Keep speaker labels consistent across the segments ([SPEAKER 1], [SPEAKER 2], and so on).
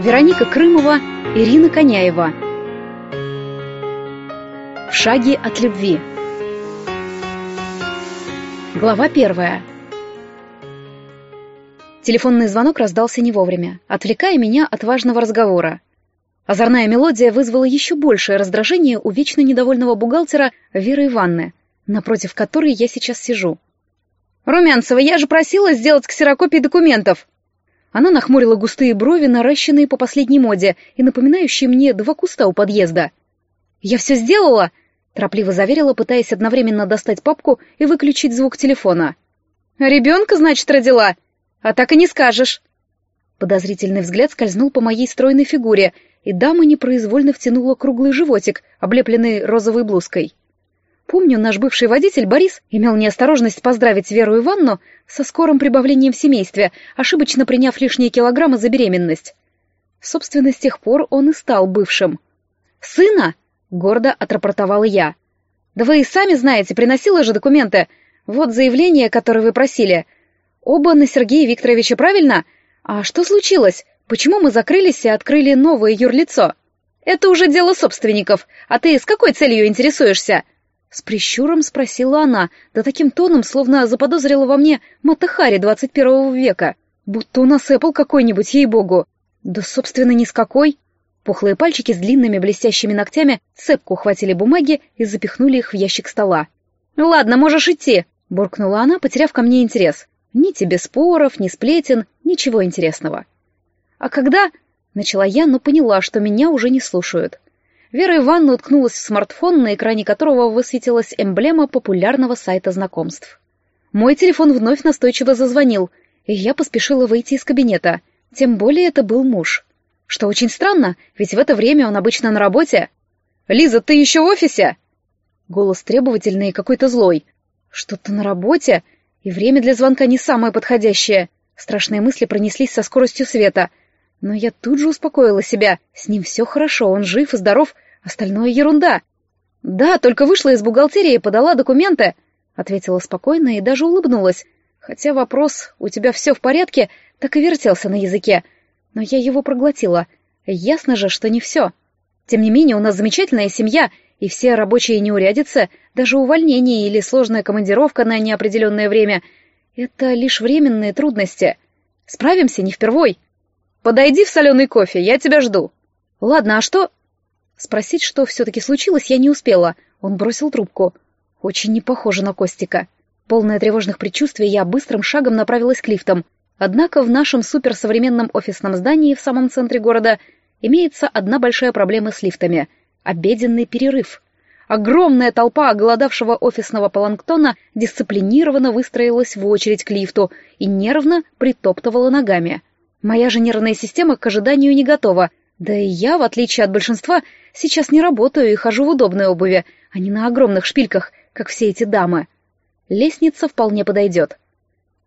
[SPEAKER 1] Вероника Крымова, Ирина Коняева. В шаге от любви. Глава первая. Телефонный звонок раздался не вовремя, отвлекая меня от важного разговора. Озорная мелодия вызвала еще большее раздражение у вечно недовольного бухгалтера Веры Ивановны, напротив которой я сейчас сижу. «Румянцева, я же просила сделать ксерокопии документов!» Она нахмурила густые брови, наращенные по последней моде и напоминающие мне два куста у подъезда. «Я все сделала!» — торопливо заверила, пытаясь одновременно достать папку и выключить звук телефона. «Ребенка, значит, родила? А так и не скажешь!» Подозрительный взгляд скользнул по моей стройной фигуре, и дама непроизвольно втянула круглый животик, облепленный розовой блузкой. Помню, наш бывший водитель Борис имел неосторожность поздравить Веру Ивановну со скорым прибавлением в семействе, ошибочно приняв лишние килограммы за беременность. Собственно, с тех пор он и стал бывшим. «Сына!» — гордо отрапортовала я. «Да вы и сами знаете, приносила же документы. Вот заявление, которое вы просили. Оба на Сергея Викторовича, правильно? А что случилось? Почему мы закрылись и открыли новое юрлицо? Это уже дело собственников. А ты с какой целью интересуешься?» С прищуром спросила она, да таким тоном, словно заподозрила во мне Матахари двадцать первого века. Будто у нас Эппл какой-нибудь, ей-богу. Да, собственно, ни с какой. Пухлые пальчики с длинными блестящими ногтями цепку ухватили бумаги и запихнули их в ящик стола. «Ладно, можешь идти», — буркнула она, потеряв ко мне интерес. «Ни тебе споров, ни сплетен, ничего интересного». «А когда...» — начала я, но поняла, что меня уже не слушают. Вера Ивановна уткнулась в смартфон, на экране которого высветилась эмблема популярного сайта знакомств. Мой телефон вновь настойчиво зазвонил, и я поспешила выйти из кабинета. Тем более это был муж. Что очень странно, ведь в это время он обычно на работе. «Лиза, ты еще в офисе?» Голос требовательный и какой-то злой. «Что-то на работе? И время для звонка не самое подходящее». Страшные мысли пронеслись со скоростью света — но я тут же успокоила себя. С ним все хорошо, он жив и здоров, остальное ерунда. Да, только вышла из бухгалтерии и подала документы, ответила спокойно и даже улыбнулась. Хотя вопрос «у тебя все в порядке?» так и вертелся на языке. Но я его проглотила. Ясно же, что не все. Тем не менее, у нас замечательная семья, и все рабочие неурядицы, даже увольнение или сложная командировка на неопределенное время — это лишь временные трудности. Справимся не впервой. Подойди в соленый кофе, я тебя жду. Ладно, а что... Спросить, что все-таки случилось, я не успела. Он бросил трубку. Очень не похоже на Костика. Полная тревожных предчувствий, я быстрым шагом направилась к лифтам. Однако в нашем суперсовременном офисном здании в самом центре города имеется одна большая проблема с лифтами — обеденный перерыв. Огромная толпа оголодавшего офисного планктона дисциплинированно выстроилась в очередь к лифту и нервно притоптывала ногами — Моя же нервная система к ожиданию не готова. Да и я, в отличие от большинства, сейчас не работаю и хожу в удобной обуви, а не на огромных шпильках, как все эти дамы. Лестница вполне подойдет.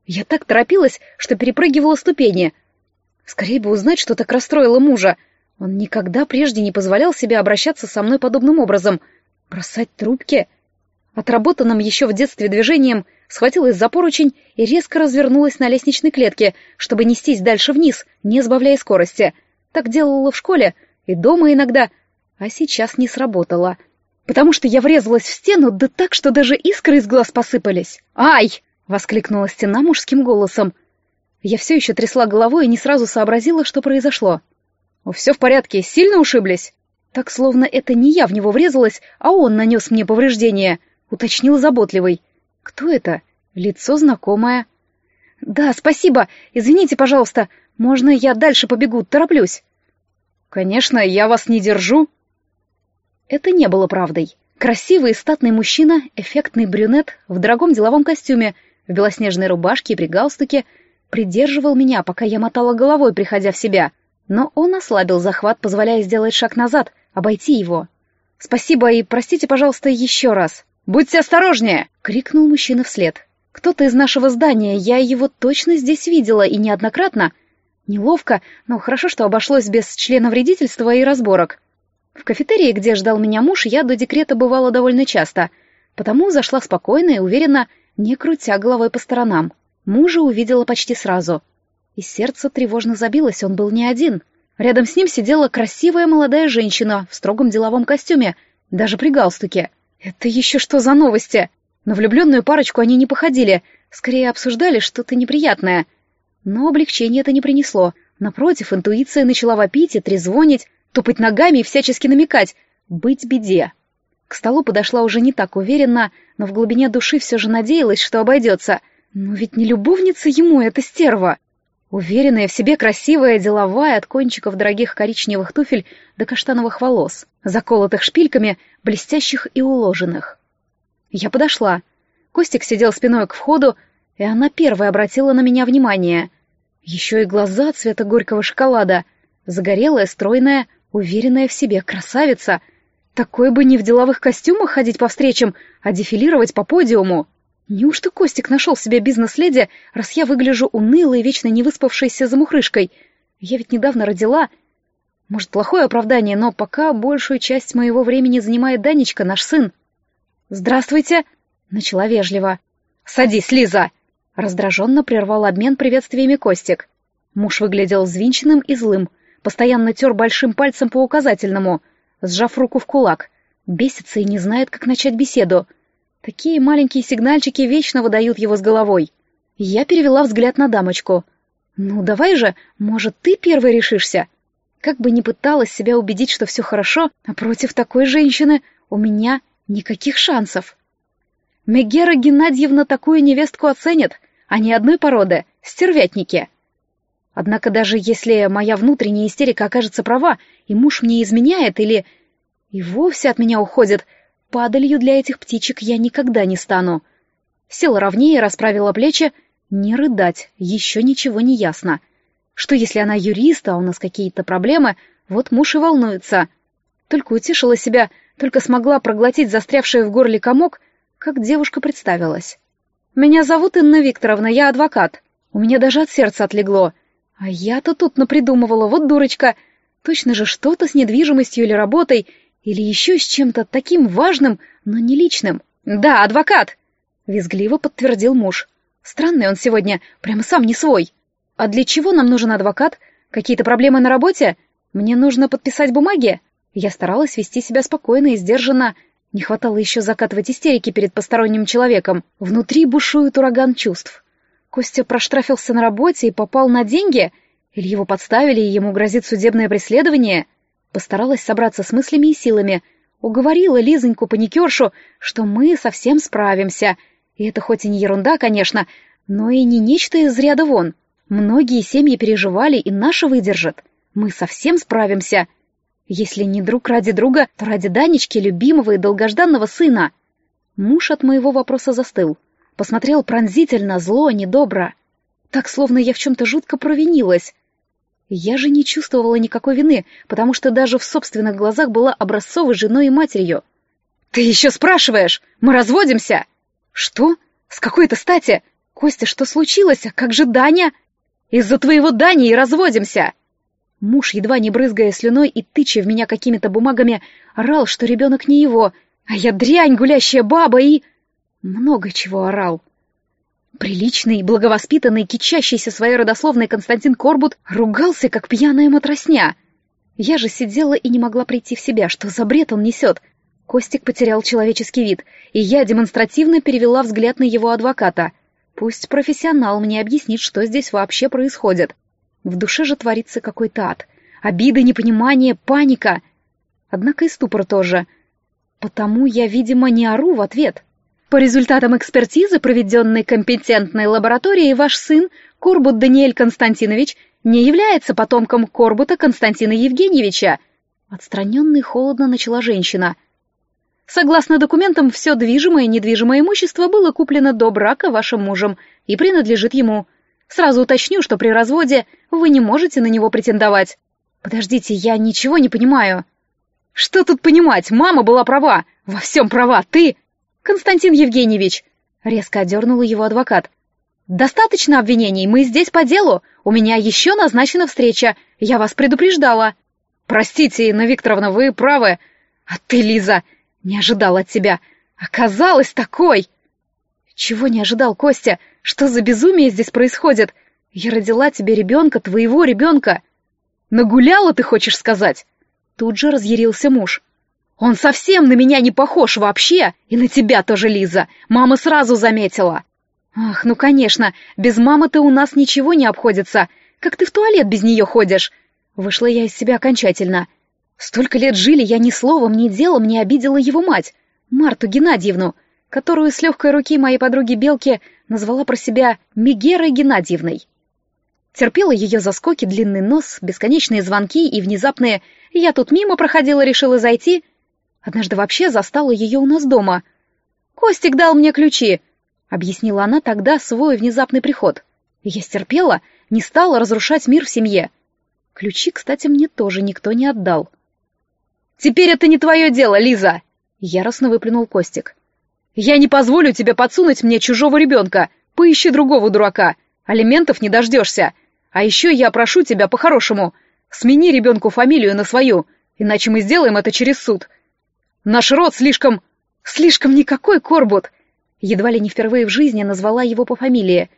[SPEAKER 1] Я так торопилась, что перепрыгивала ступени. Скорее бы узнать, что так расстроило мужа. Он никогда прежде не позволял себе обращаться со мной подобным образом. Бросать трубки? Отработанным еще в детстве движением схватилась за поручень и резко развернулась на лестничной клетке, чтобы нестись дальше вниз, не сбавляя скорости. Так делала в школе и дома иногда, а сейчас не сработало. Потому что я врезалась в стену, да так, что даже искры из глаз посыпались. «Ай!» — воскликнула стена мужским голосом. Я все еще трясла головой и не сразу сообразила, что произошло. «Все в порядке, сильно ушиблись?» Так, словно это не я в него врезалась, а он нанес мне повреждение, уточнил заботливый. Кто это? Лицо знакомое. Да, спасибо. Извините, пожалуйста. Можно я дальше побегу? Тороплюсь. Конечно, я вас не держу. Это не было правдой. Красивый и статный мужчина, эффектный брюнет в дорогом деловом костюме, в белоснежной рубашке и при галстуке, придерживал меня, пока я мотала головой, приходя в себя. Но он ослабил захват, позволяя сделать шаг назад, обойти его. Спасибо и простите, пожалуйста, еще раз. «Будьте осторожнее!» — крикнул мужчина вслед. «Кто-то из нашего здания, я его точно здесь видела и неоднократно. Неловко, но хорошо, что обошлось без члена вредительства и разборок. В кафетерии, где ждал меня муж, я до декрета бывала довольно часто, потому зашла спокойно и уверенно, не крутя головой по сторонам. Мужа увидела почти сразу. И сердце тревожно забилось, он был не один. Рядом с ним сидела красивая молодая женщина в строгом деловом костюме, даже при галстуке. Это еще что за новости? На влюбленную парочку они не походили, скорее обсуждали что-то неприятное. Но облегчение это не принесло. Напротив, интуиция начала вопить и трезвонить, топать ногами и всячески намекать «быть беде». К столу подошла уже не так уверенно, но в глубине души все же надеялась, что обойдется. Но ведь не любовница ему эта стерва. Уверенная в себе, красивая, деловая, от кончиков дорогих коричневых туфель до каштановых волос, заколотых шпильками, блестящих и уложенных. Я подошла. Костик сидел спиной к входу, и она первая обратила на меня внимание. Еще и глаза цвета горького шоколада. Загорелая, стройная, уверенная в себе красавица — такой бы не в деловых костюмах ходить по встречам, а дефилировать по подиуму. Неужто Костик нашел себе бизнес-леди, раз я выгляжу унылой вечно не выспавшейся замухрышкой? Я ведь недавно родила. Может, плохое оправдание, но пока большую часть моего времени занимает Данечка, наш сын. «Здравствуйте!» — начала вежливо. «Садись, Лиза!» — раздраженно прервал обмен приветствиями Костик. Муж выглядел взвинченным и злым, постоянно тер большим пальцем по указательному — сжав руку в кулак. Бесится и не знает, как начать беседу. Такие маленькие сигнальчики вечно выдают его с головой. Я перевела взгляд на дамочку. «Ну, давай же, может, ты первой решишься?» Как бы ни пыталась себя убедить, что все хорошо, а против такой женщины у меня никаких шансов. Мегера Геннадьевна такую невестку оценит, а не одной породы, стервятники. Однако даже если моя внутренняя истерика окажется права, и муж мне изменяет или и вовсе от меня уходит, падалью для этих птичек я никогда не стану. Села ровнее, расправила плечи. Не рыдать, еще ничего не ясно. Что если она юрист, а у нас какие-то проблемы, вот муж и волнуется. Только утешила себя, только смогла проглотить застрявший в горле комок, как девушка представилась. «Меня зовут Инна Викторовна, я адвокат. У меня даже от сердца отлегло. А я-то тут напридумывала, вот дурочка. Точно же что-то с недвижимостью или работой, или еще с чем-то таким важным, но не личным. Да, адвокат! Визгливо подтвердил муж. Странный он сегодня, прямо сам не свой. А для чего нам нужен адвокат? Какие-то проблемы на работе? Мне нужно подписать бумаги? Я старалась вести себя спокойно и сдержанно. Не хватало еще закатывать истерики перед посторонним человеком. Внутри бушует ураган чувств. Костя проштрафился на работе и попал на деньги? Или его подставили, и ему грозит судебное преследование? Постаралась собраться с мыслями и силами. Уговорила Лизоньку паникершу, что мы совсем справимся. И это хоть и не ерунда, конечно, но и не нечто из ряда вон. Многие семьи переживали, и наша выдержит. Мы совсем справимся. Если не друг ради друга, то ради Данечки, любимого и долгожданного сына. Муж от моего вопроса застыл посмотрел пронзительно, зло, недобро. Так, словно я в чем-то жутко провинилась. Я же не чувствовала никакой вины, потому что даже в собственных глазах была образцовой женой и матерью. «Ты еще спрашиваешь? Мы разводимся!» «Что? С какой-то стати? Костя, что случилось? Как же Даня?» «Из-за твоего Дани и разводимся!» Муж, едва не брызгая слюной и тыча в меня какими-то бумагами, орал, что ребенок не его, а я дрянь, гулящая баба и много чего орал. Приличный, благовоспитанный, кичащийся своей родословной Константин Корбут ругался, как пьяная матросня. Я же сидела и не могла прийти в себя, что за бред он несет. Костик потерял человеческий вид, и я демонстративно перевела взгляд на его адвоката. Пусть профессионал мне объяснит, что здесь вообще происходит. В душе же творится какой-то ад. Обиды, непонимание, паника. Однако и ступор тоже. Потому я, видимо, не ору в ответ. По результатам экспертизы, проведенной компетентной лабораторией, ваш сын, Корбут Даниэль Константинович, не является потомком Корбута Константина Евгеньевича. Отстраненно холодно начала женщина. Согласно документам, все движимое и недвижимое имущество было куплено до брака вашим мужем и принадлежит ему. Сразу уточню, что при разводе вы не можете на него претендовать. Подождите, я ничего не понимаю. Что тут понимать? Мама была права. Во всем права. Ты... «Константин Евгеньевич!» — резко одернул его адвокат. «Достаточно обвинений, мы здесь по делу. У меня еще назначена встреча. Я вас предупреждала». «Простите, Инна Викторовна, вы правы. А ты, Лиза, не ожидал от тебя. Оказалась такой!» «Чего не ожидал, Костя? Что за безумие здесь происходит? Я родила тебе ребенка, твоего ребенка!» Нагуляла, ты хочешь сказать? Тут же разъярился муж. Он совсем на меня не похож вообще, и на тебя тоже, Лиза. Мама сразу заметила. Ах, ну конечно, без мамы-то у нас ничего не обходится. Как ты в туалет без нее ходишь? Вышла я из себя окончательно. Столько лет жили, я ни словом, ни делом не обидела его мать, Марту Геннадьевну, которую с легкой руки моей подруги Белки назвала про себя Мегерой Геннадьевной. Терпела ее заскоки, длинный нос, бесконечные звонки и внезапные «я тут мимо проходила, решила зайти». Однажды вообще застала ее у нас дома. «Костик дал мне ключи», — объяснила она тогда свой внезапный приход. Я стерпела, не стала разрушать мир в семье. Ключи, кстати, мне тоже никто не отдал. «Теперь это не твое дело, Лиза!» — яростно выплюнул Костик. «Я не позволю тебе подсунуть мне чужого ребенка. Поищи другого дурака. Алиментов не дождешься. А еще я прошу тебя по-хорошему. Смени ребенку фамилию на свою, иначе мы сделаем это через суд. Наш род слишком... слишком никакой, Корбут!» Едва ли не впервые в жизни назвала его по фамилии.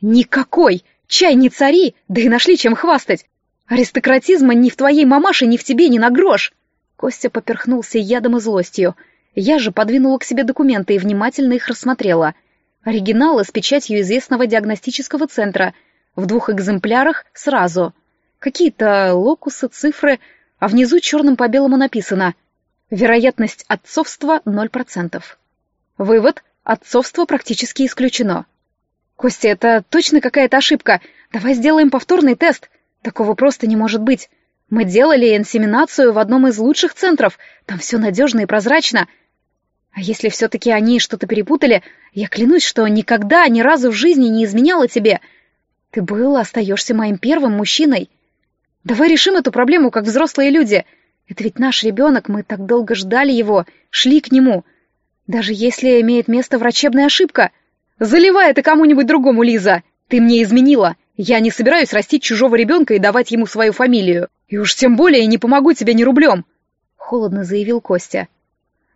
[SPEAKER 1] «Никакой! Чай не цари, да и нашли чем хвастать! Аристократизма ни в твоей мамаше, ни в тебе, ни на грош!» Костя поперхнулся ядом и злостью. Я же подвинула к себе документы и внимательно их рассмотрела. Оригиналы с печатью известного диагностического центра — в двух экземплярах сразу. Какие-то локусы, цифры, а внизу черным по белому написано «Вероятность отцовства 0%». Вывод – отцовство практически исключено. «Костя, это точно какая-то ошибка. Давай сделаем повторный тест. Такого просто не может быть. Мы делали инсеминацию в одном из лучших центров. Там все надежно и прозрачно. А если все-таки они что-то перепутали, я клянусь, что никогда, ни разу в жизни не изменяла тебе. Ты был, остаешься моим первым мужчиной. Давай решим эту проблему, как взрослые люди. Это ведь наш ребенок, мы так долго ждали его, шли к нему. Даже если имеет место врачебная ошибка. Заливай это кому-нибудь другому, Лиза. Ты мне изменила. Я не собираюсь растить чужого ребенка и давать ему свою фамилию. И уж тем более не помогу тебе ни рублем. Холодно заявил Костя.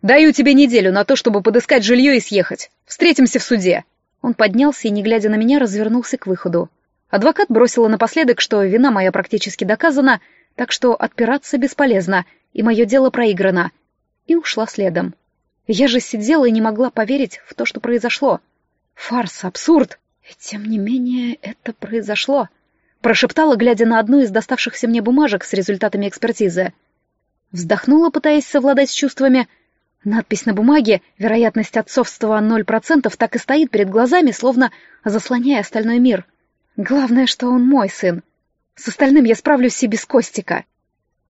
[SPEAKER 1] Даю тебе неделю на то, чтобы подыскать жилье и съехать. Встретимся в суде. Он поднялся и, не глядя на меня, развернулся к выходу. Адвокат бросила напоследок, что вина моя практически доказана, так что отпираться бесполезно, и мое дело проиграно. И ушла следом. Я же сидела и не могла поверить в то, что произошло. Фарс, абсурд. И тем не менее это произошло. Прошептала, глядя на одну из доставшихся мне бумажек с результатами экспертизы. Вздохнула, пытаясь совладать с чувствами. Надпись на бумаге «Вероятность отцовства 0%» так и стоит перед глазами, словно заслоняя остальной мир — Главное, что он мой сын. С остальным я справлюсь и без Костика.